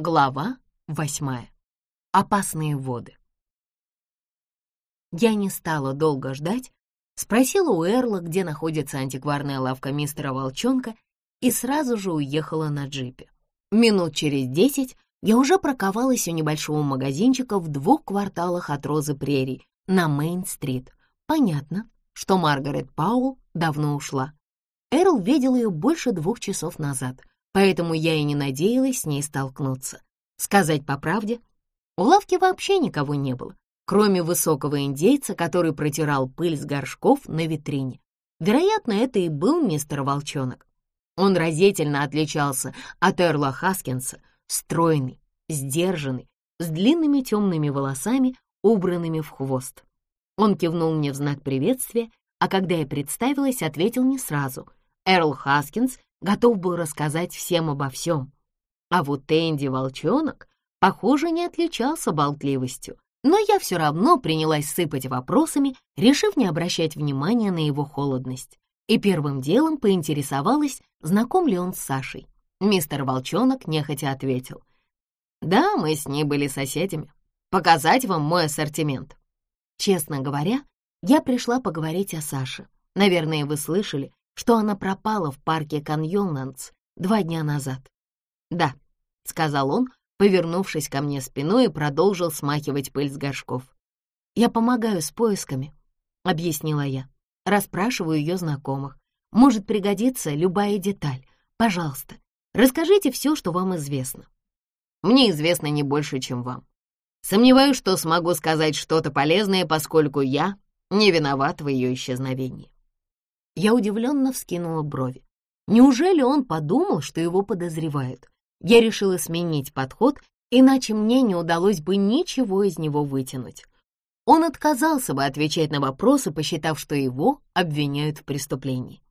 Глава восьмая. Опасные воды. Я не стала долго ждать, спросила у Эрла, где находится антикварная лавка мистера Волчонка, и сразу же уехала на джипе. Минут через десять я уже проковалась у небольшого магазинчика в двух кварталах от Розы Прерий на Мейн-стрит. Понятно, что Маргарет Паул давно ушла. Эрл видел ее больше двух часов назад — поэтому я и не надеялась с ней столкнуться. Сказать по правде, у лавки вообще никого не было, кроме высокого индейца, который протирал пыль с горшков на витрине. Вероятно, это и был мистер Волчонок. Он разительно отличался от Эрла Хаскинса, стройный, сдержанный, с длинными темными волосами, убранными в хвост. Он кивнул мне в знак приветствия, а когда я представилась, ответил не сразу. Эрл Хаскинс готов был рассказать всем обо всем. А вот Энди Волчонок, похоже, не отличался болтливостью, но я все равно принялась сыпать вопросами, решив не обращать внимания на его холодность. И первым делом поинтересовалась, знаком ли он с Сашей. Мистер Волчонок нехотя ответил. «Да, мы с ней были соседями. Показать вам мой ассортимент». Честно говоря, я пришла поговорить о Саше. Наверное, вы слышали, что она пропала в парке Каньонландс два дня назад. «Да», — сказал он, повернувшись ко мне спиной и продолжил смахивать пыль с горшков. «Я помогаю с поисками», — объяснила я. Расспрашиваю ее знакомых. Может пригодиться любая деталь. Пожалуйста, расскажите все, что вам известно. Мне известно не больше, чем вам. Сомневаюсь, что смогу сказать что-то полезное, поскольку я не виноват в ее исчезновении. Я удивленно вскинула брови. Неужели он подумал, что его подозревают? Я решила сменить подход, иначе мне не удалось бы ничего из него вытянуть. Он отказался бы отвечать на вопросы, посчитав, что его обвиняют в преступлении.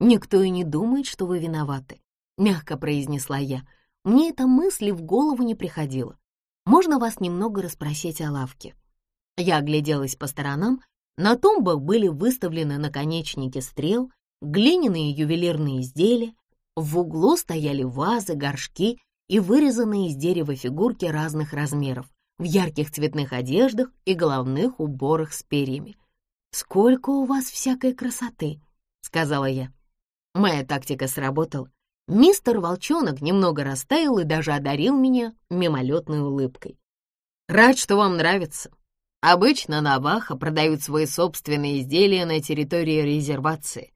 «Никто и не думает, что вы виноваты», — мягко произнесла я. Мне эта мысль в голову не приходила. «Можно вас немного расспросить о лавке?» Я огляделась по сторонам на тумбах были выставлены наконечники стрел, глиняные ювелирные изделия, в углу стояли вазы, горшки и вырезанные из дерева фигурки разных размеров в ярких цветных одеждах и головных уборах с перьями. «Сколько у вас всякой красоты!» — сказала я. Моя тактика сработала. Мистер Волчонок немного растаял и даже одарил меня мимолетной улыбкой. «Рад, что вам нравится», Обычно Наваха продают свои собственные изделия на территории резервации.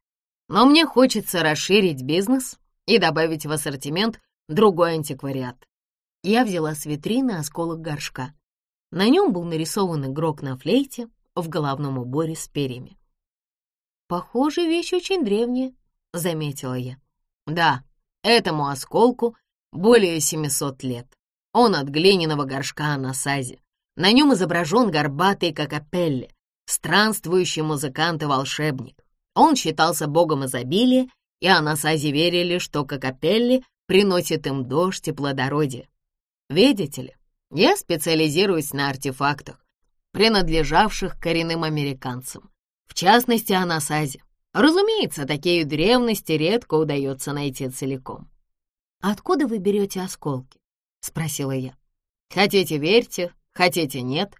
Но мне хочется расширить бизнес и добавить в ассортимент другой антиквариат. Я взяла с витрины осколок горшка. На нем был нарисован игрок на флейте в головном уборе с перьями. «Похоже, вещь очень древняя», — заметила я. «Да, этому осколку более 700 лет. Он от глиняного горшка на сазе. На нем изображен горбатый Кокопелли, странствующий музыкант и волшебник. Он считался богом изобилия, и анасази верили, что Кокопелли приносит им дождь и плодородие. Видите ли, я специализируюсь на артефактах, принадлежавших коренным американцам, в частности, анасази. Разумеется, такие древности редко удается найти целиком. «Откуда вы берете осколки?» — спросила я. «Хотите, верьте, Хотите, нет,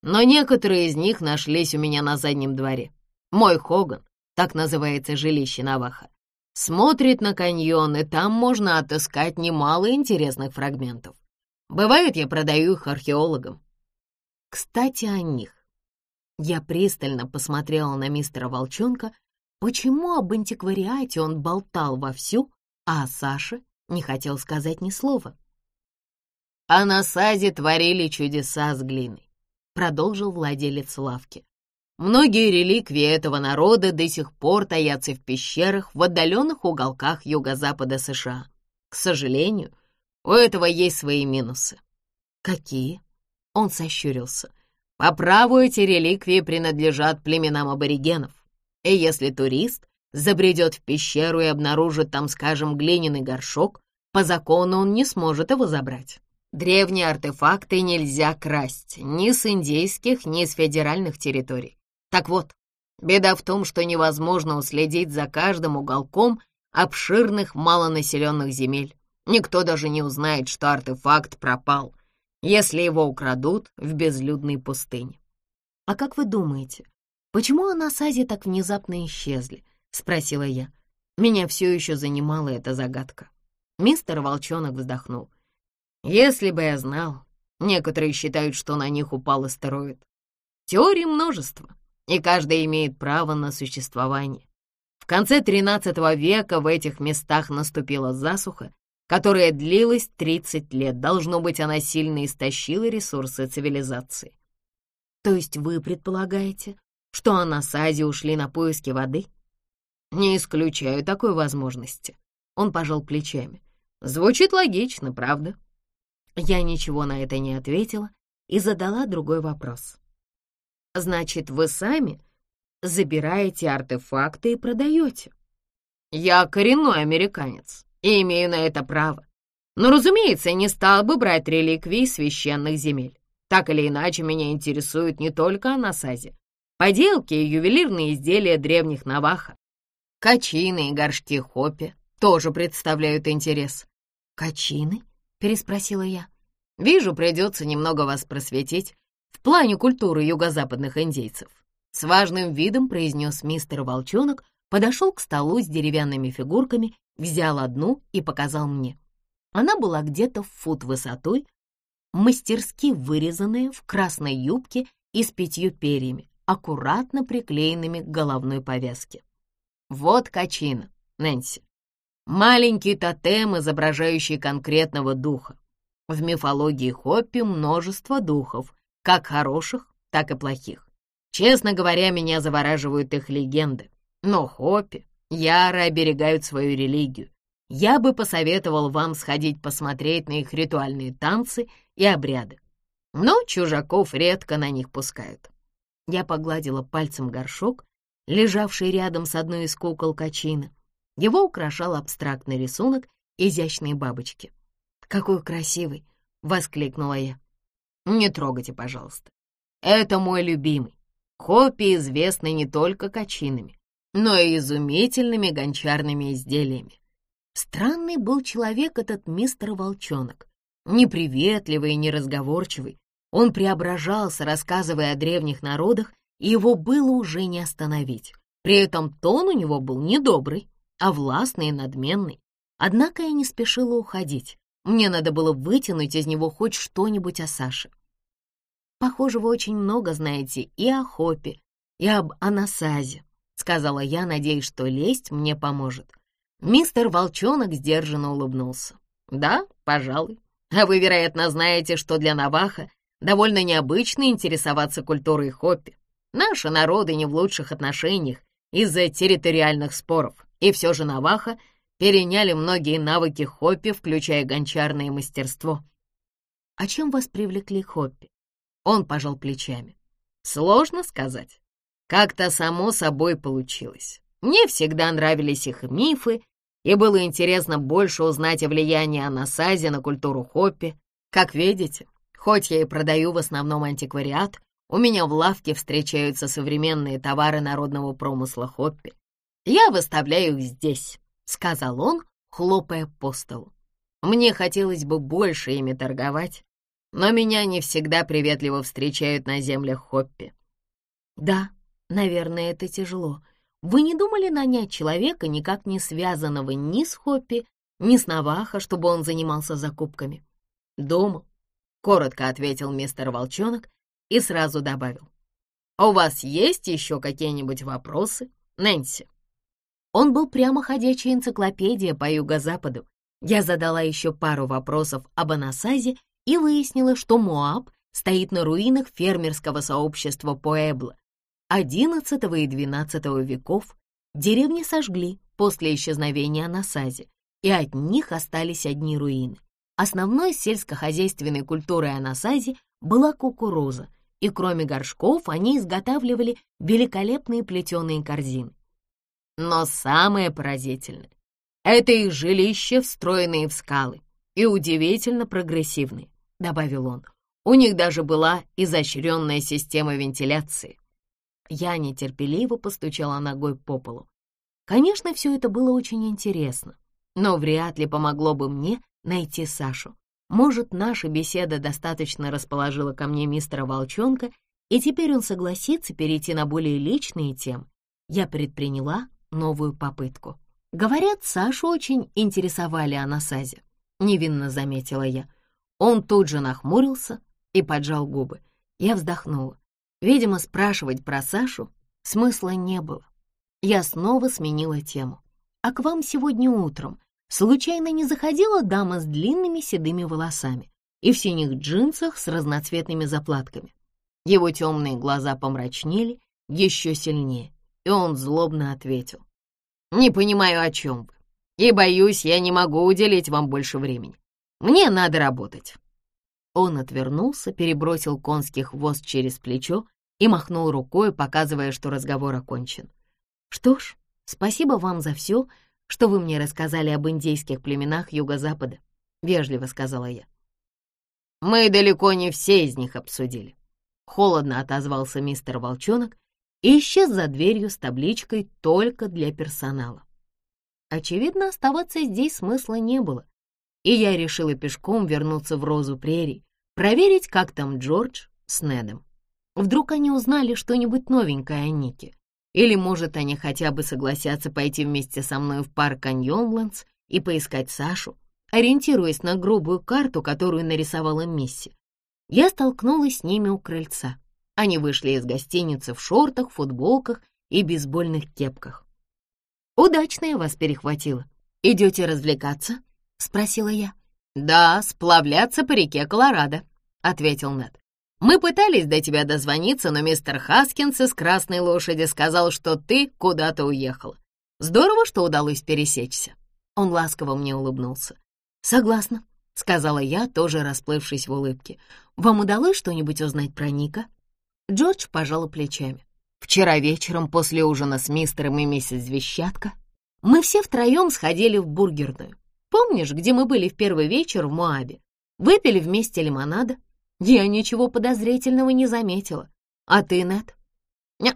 но некоторые из них нашлись у меня на заднем дворе. Мой Хоган, так называется жилище Наваха, смотрит на каньон, и там можно отыскать немало интересных фрагментов. Бывает, я продаю их археологам. Кстати, о них. Я пристально посмотрела на мистера Волчонка, почему об антиквариате он болтал вовсю, а о Саше не хотел сказать ни слова а на саде творили чудеса с глиной», — продолжил владелец лавки. «Многие реликвии этого народа до сих пор таятся в пещерах в отдаленных уголках юго-запада США. К сожалению, у этого есть свои минусы». «Какие?» — он сощурился. «По праву эти реликвии принадлежат племенам аборигенов, и если турист забредет в пещеру и обнаружит там, скажем, глиняный горшок, по закону он не сможет его забрать. Древние артефакты нельзя красть ни с индейских, ни с федеральных территорий. Так вот, беда в том, что невозможно уследить за каждым уголком обширных малонаселенных земель. Никто даже не узнает, что артефакт пропал, если его украдут в безлюдной пустыне. «А как вы думаете, почему Анасази так внезапно исчезли?» — спросила я. Меня все еще занимала эта загадка. Мистер Волчонок вздохнул. «Если бы я знал, некоторые считают, что на них упал астероид. Теорий множество, и каждая имеет право на существование. В конце XIII века в этих местах наступила засуха, которая длилась 30 лет. Должно быть, она сильно истощила ресурсы цивилизации. То есть вы предполагаете, что Анасази ушли на поиски воды? Не исключаю такой возможности. Он пожал плечами. Звучит логично, правда? Я ничего на это не ответила и задала другой вопрос. Значит, вы сами забираете артефакты и продаете? Я коренной американец и имею на это право. Но, разумеется, не стал бы брать реликвии священных земель. Так или иначе, меня интересуют не только анасази, поделки и ювелирные изделия древних наваха. Качины и горшки хопи тоже представляют интерес. «Качины?» — переспросила я. «Вижу, придется немного вас просветить в плане культуры юго-западных индейцев». С важным видом произнес мистер Волчонок, подошел к столу с деревянными фигурками, взял одну и показал мне. Она была где-то в фут высотой, мастерски вырезанная в красной юбке и с пятью перьями, аккуратно приклеенными к головной повязке. Вот качина, Нэнси. Маленький тотем, изображающий конкретного духа. В мифологии Хоппи множество духов, как хороших, так и плохих. Честно говоря, меня завораживают их легенды. Но Хоппи яро оберегают свою религию. Я бы посоветовал вам сходить посмотреть на их ритуальные танцы и обряды. Но чужаков редко на них пускают. Я погладила пальцем горшок, лежавший рядом с одной из кукол Качина. Его украшал абстрактный рисунок изящной бабочки. «Какой красивый!» — воскликнула я. «Не трогайте, пожалуйста. Это мой любимый. Хопи известны не только качинами, но и изумительными гончарными изделиями. Странный был человек этот мистер Волчонок. Неприветливый и неразговорчивый. Он преображался, рассказывая о древних народах, и его было уже не остановить. При этом тон у него был недобрый, а властный и надменный. Однако я не спешила уходить. Мне надо было вытянуть из него хоть что-нибудь о Саше. Похоже, вы очень много знаете и о Хопе, и об Анасазе, сказала я, надеясь, что лесть мне поможет. Мистер Волчонок сдержанно улыбнулся. Да, пожалуй. А вы, вероятно, знаете, что для Наваха довольно необычно интересоваться культурой Хоппи. Наши народы не в лучших отношениях из-за территориальных споров, и все же Наваха переняли многие навыки Хоппи, включая гончарное мастерство. А чем вас привлекли Хоппи? Он пожал плечами. Сложно сказать. Как-то само собой получилось. Мне всегда нравились их мифы, и было интересно больше узнать о влиянии Анасази на культуру Хоппи. Как видите, хоть я и продаю в основном антиквариат, у меня в лавке встречаются современные товары народного промысла Хоппи. Я выставляю их здесь, — сказал он, хлопая по столу. Мне хотелось бы больше ими торговать, но меня не всегда приветливо встречают на землях Хоппи. Да, наверное, это тяжело. Вы не думали нанять человека, никак не связанного ни с Хоппи, ни с Наваха, чтобы он занимался закупками? Думал, — коротко ответил мистер Волчонок и сразу добавил. «У вас есть еще какие-нибудь вопросы, Нэнси?» Он был прямо ходячая энциклопедия по юго-западу. Я задала еще пару вопросов об Анасазе и выяснила, что Моаб стоит на руинах фермерского сообщества Поэбла. XI и XII веков деревни сожгли после исчезновения Анасази, и от них остались одни руины. Основной сельскохозяйственной культурой Анасази была кукуруза, и кроме горшков они изготавливали великолепные плетеные корзины. Но самое поразительное — это их жилища, встроенные в скалы, и удивительно прогрессивные, — добавил он. У них даже была изощренная система вентиляции. Я нетерпеливо постучала ногой по полу. Конечно, все это было очень интересно, но вряд ли помогло бы мне найти Сашу. Может, наша беседа достаточно расположила ко мне мистера Волчонка, и теперь он согласится перейти на более личные темы. Я предприняла новую попытку. Говорят, Сашу очень интересовали анасази. Невинно заметила я. Он тут же нахмурился и поджал губы. Я вздохнула. Видимо, спрашивать про Сашу смысла не было. Я снова сменила тему. «А к вам сегодня утром случайно не заходила дама с длинными седыми волосами и в синих джинсах с разноцветными заплатками?» Его темные глаза помрачнели еще сильнее, и он злобно ответил. «Не понимаю, о чем вы, и, боюсь, я не могу уделить вам больше времени. Мне надо работать». Он отвернулся, перебросил конский хвост через плечо и махнул рукой, показывая, что разговор окончен. «Что ж, спасибо вам за все, что вы мне рассказали об индейских племенах Юго-Запада», — вежливо сказала я. «Мы далеко не все из них обсудили», — холодно отозвался мистер Волчонок и исчез за дверью с табличкой «Только для персонала». Очевидно, оставаться здесь смысла не было, и я решила пешком вернуться в Розу Прерий, проверить, как там Джордж с Недом. Вдруг они узнали что-нибудь новенькое о Нике. Или, может, они хотя бы согласятся пойти вместе со мной в парк Каньонлендс и поискать Сашу, ориентируясь на грубую карту, которую нарисовала Мисси. Я столкнулась с ними у крыльца. Они вышли из гостиницы в шортах, футболках и бейсбольных кепках. «Удачно я вас перехватила. Идете развлекаться?» — спросила я. «Да, сплавляться по реке Колорадо», — ответил Нед. Мы пытались до тебя дозвониться, но мистер Хаскинс из «Красной лошади» сказал, что ты куда-то уехала. Здорово, что удалось пересечься». Он ласково мне улыбнулся. «Согласна», — сказала я, тоже расплывшись в улыбке. «Вам удалось что-нибудь узнать про Ника?» Джордж пожал плечами. «Вчера вечером после ужина с мистером и миссис Вещатка мы все втроем сходили в бургерную. Помнишь, где мы были в первый вечер в Моабе? Выпили вместе лимонада, я ничего подозрительного не заметила. А ты, Нет? не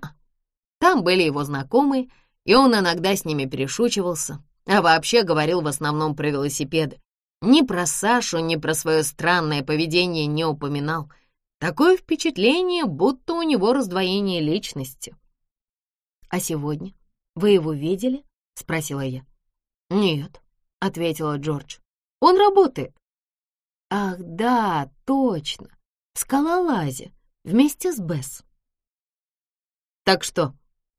Там были его знакомые, и он иногда с ними перешучивался, а вообще говорил в основном про велосипеды. Ни про Сашу, ни про свое странное поведение не упоминал. Такое впечатление, будто у него раздвоение личности. «А сегодня вы его видели?» — спросила я. «Нет», — ответила Джордж. «Он работает». «Ах, да, точно скалолазе вместе с Бесс. «Так что,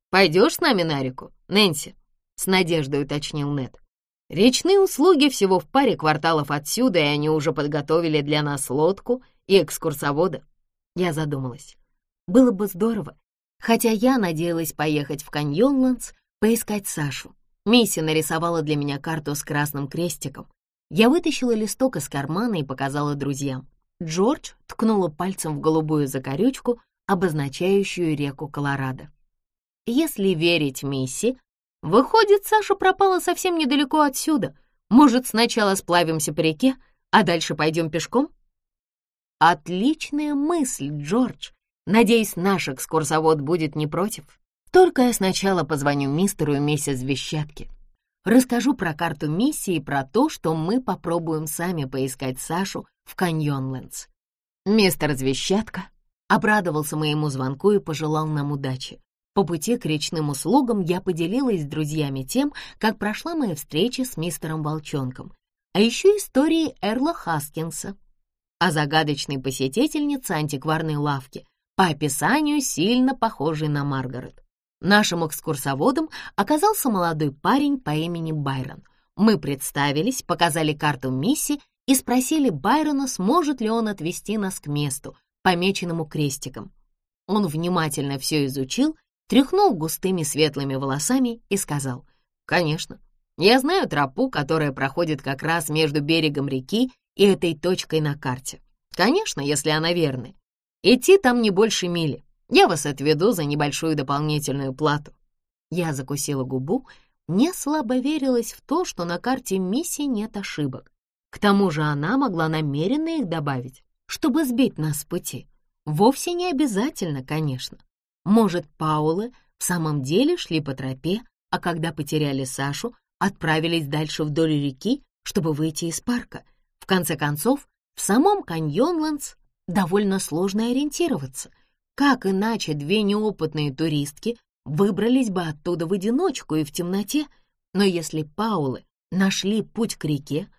пойдешь с нами на реку, Нэнси?» — с надеждой уточнил Нед. «Речные услуги всего в паре кварталов отсюда, и они уже подготовили для нас лодку и экскурсовода». Я задумалась. Было бы здорово, хотя я надеялась поехать в Каньонландс, поискать Сашу. Мисси нарисовала для меня карту с красным крестиком. Я вытащила листок из кармана и показала друзьям. Джордж ткнула пальцем в голубую закорючку, обозначающую реку Колорадо. Если верить Мисси, выходит, Саша пропала совсем недалеко отсюда. Может, сначала сплавимся по реке, а дальше пойдем пешком? Отличная мысль, Джордж. Надеюсь, наш экскурсовод будет не против. Только я сначала позвоню мистеру и миссис Вещатки. Расскажу про карту миссии и про то, что мы попробуем сами поискать Сашу в Каньонлендс. Мистер Звещатка обрадовался моему звонку и пожелал нам удачи. По пути к речным услугам я поделилась с друзьями тем, как прошла моя встреча с мистером Волчонком, а еще историей Эрла Хаскинса, о загадочной посетительнице антикварной лавки, по описанию сильно похожей на Маргарет. Нашим экскурсоводом оказался молодой парень по имени Байрон. Мы представились, показали карту миссии и спросили Байрона, сможет ли он отвезти нас к месту, помеченному крестиком. Он внимательно все изучил, тряхнул густыми светлыми волосами и сказал, «Конечно, я знаю тропу, которая проходит как раз между берегом реки и этой точкой на карте. Конечно, если она верная. Идти там не больше мили. Я вас отведу за небольшую дополнительную плату». Я закусила губу, не слабо верилась в то, что на карте миссии нет ошибок. К тому же она могла намеренно их добавить, чтобы сбить нас с пути. Вовсе не обязательно, конечно. Может, Паулы в самом деле шли по тропе, а когда потеряли Сашу, отправились дальше вдоль реки, чтобы выйти из парка. Конце концов, в самом Каньонландс довольно сложно ориентироваться. Как иначе две неопытные туристки выбрались бы оттуда в одиночку и в темноте? Но если Паулы нашли путь к реке,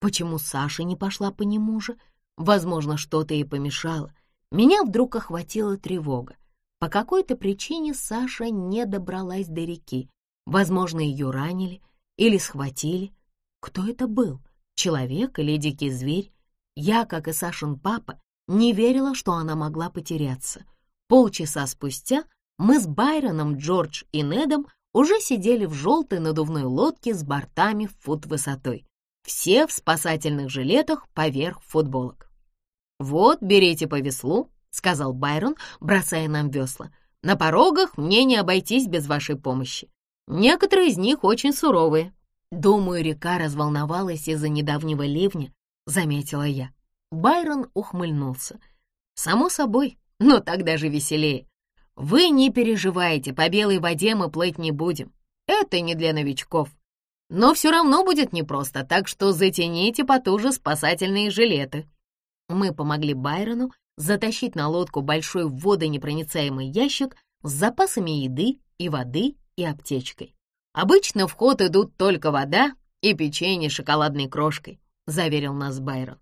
почему Саша не пошла по нему же? Возможно, что-то ей помешало. Меня вдруг охватила тревога. По какой-то причине Саша не добралась до реки. Возможно, ее ранили или схватили. Кто это был? Человек или дикий зверь? Я, как и Сашин папа, не верила, что она могла потеряться. Полчаса спустя мы с Байроном, Джордж и Недом уже сидели в желтой надувной лодке с бортами в фут высотой. Все в спасательных жилетах поверх футболок. «Вот, берите по веслу», — сказал Байрон, бросая нам весла. «На порогах мне не обойтись без вашей помощи. Некоторые из них очень суровые». «Думаю, река разволновалась из-за недавнего ливня», — заметила я. Байрон ухмыльнулся. «Само собой, но так даже веселее. Вы не переживайте, по белой воде мы плыть не будем. Это не для новичков. Но все равно будет непросто, так что затяните потуже спасательные жилеты». Мы помогли Байрону затащить на лодку большой водонепроницаемый ящик с запасами еды и воды и аптечкой. Обычно в ход идут только вода и печенье с шоколадной крошкой, заверил нас Байрон.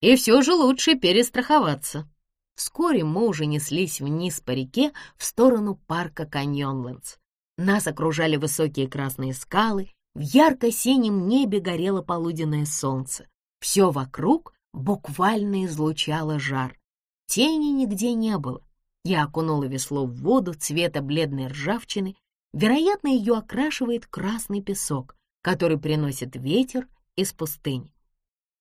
И все же лучше перестраховаться. Вскоре мы уже неслись вниз по реке в сторону парка Каньонлендс. Нас окружали высокие красные скалы, в ярко-синем небе горело полуденное солнце. Все вокруг буквально излучало жар. Тени нигде не было. Я окунула весло в воду цвета бледной ржавчины. Вероятно, ее окрашивает красный песок, который приносит ветер из пустыни.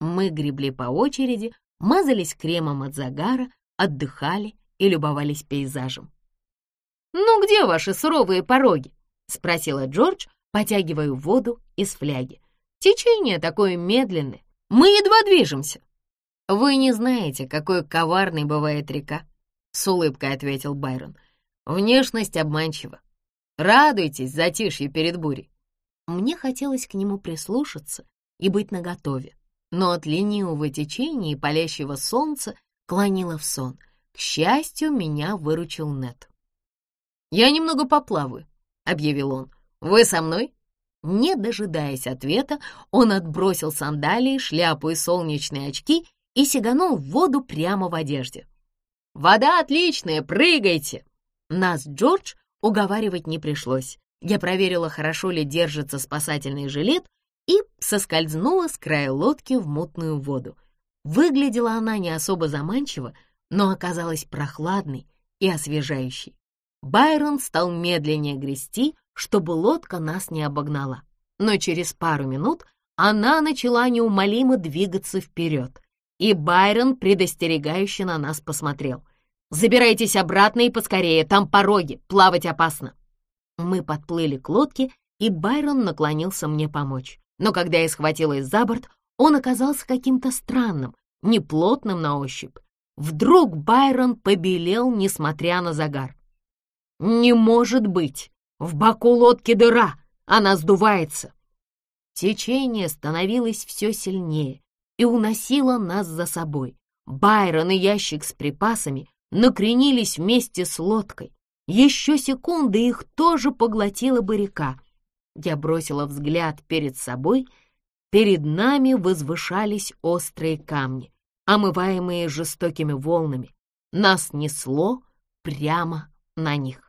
Мы гребли по очереди, мазались кремом от загара, отдыхали и любовались пейзажем. «Ну где ваши суровые пороги?» — спросила Джордж, потягивая воду из фляги. «Течение такое медленное, мы едва движемся». «Вы не знаете, какой коварной бывает река», — с улыбкой ответил Байрон. «Внешность обманчива. Радуйтесь затишье перед бурей». Мне хотелось к нему прислушаться и быть наготове но от ленивого течения и палящего солнца клонило в сон. К счастью, меня выручил Нет. «Я немного поплаваю», — объявил он. «Вы со мной?» Не дожидаясь ответа, он отбросил сандалии, шляпу и солнечные очки и сиганул в воду прямо в одежде. «Вода отличная, прыгайте!» Нас Джордж уговаривать не пришлось. Я проверила, хорошо ли держится спасательный жилет, и соскользнула с края лодки в мутную воду. Выглядела она не особо заманчиво, но оказалась прохладной и освежающей. Байрон стал медленнее грести, чтобы лодка нас не обогнала. Но через пару минут она начала неумолимо двигаться вперед, и Байрон предостерегающе на нас посмотрел. «Забирайтесь обратно и поскорее, там пороги, плавать опасно». Мы подплыли к лодке, и Байрон наклонился мне помочь но когда я схватилась за борт, он оказался каким-то странным, неплотным на ощупь. Вдруг Байрон побелел, несмотря на загар. «Не может быть! В боку лодки дыра! Она сдувается!» Течение становилось все сильнее и уносило нас за собой. Байрон и ящик с припасами накренились вместе с лодкой. Еще секунды их тоже поглотила бы река. Я бросила взгляд перед собой. Перед нами возвышались острые камни, омываемые жестокими волнами. Нас несло прямо на них.